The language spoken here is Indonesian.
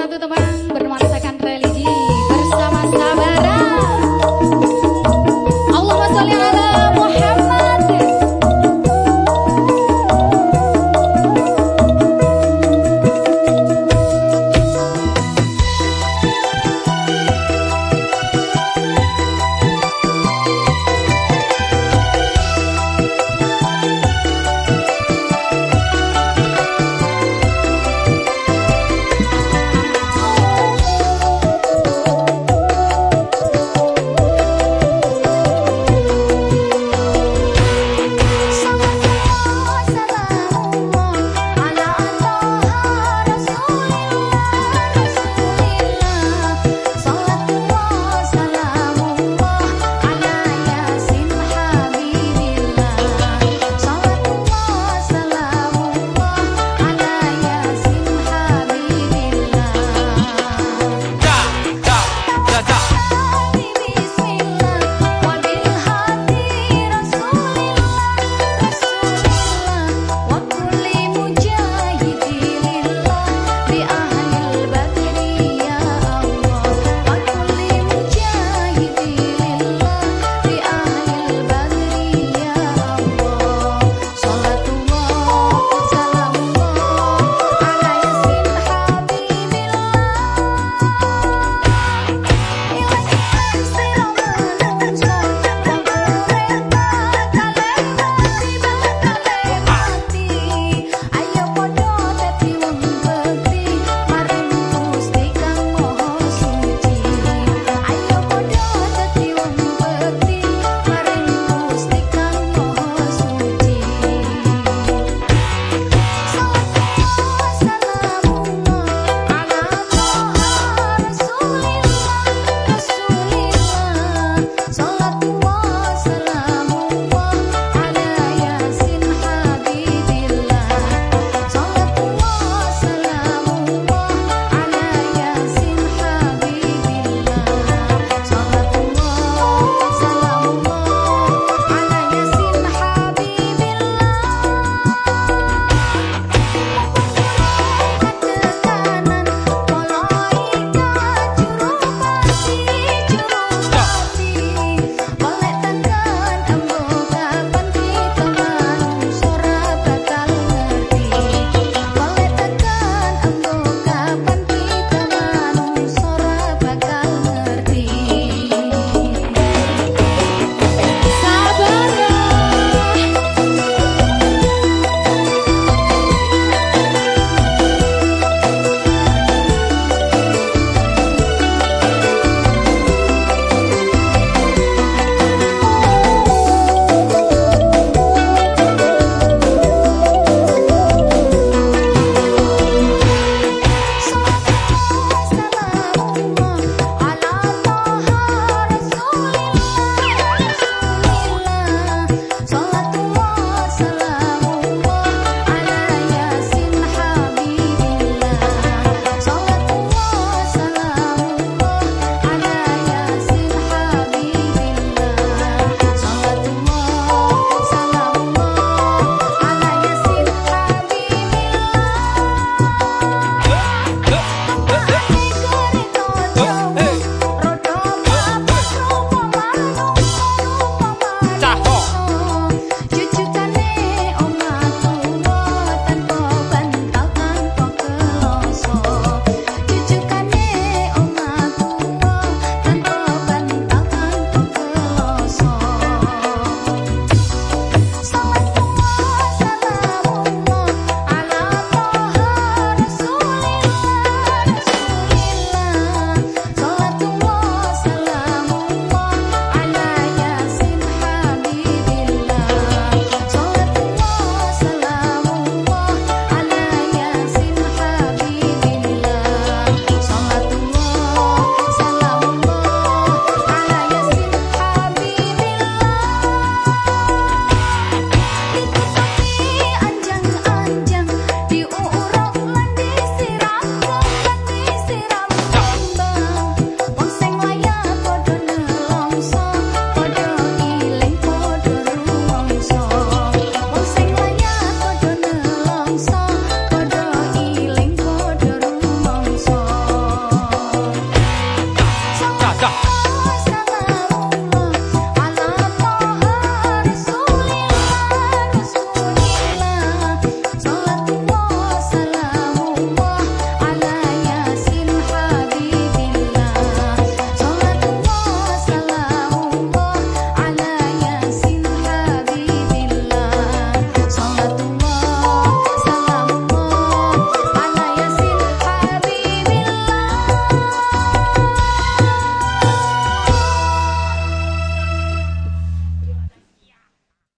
satu teman bernuansakan religi bersama Sabara. Allahumma sholli ala Muhammad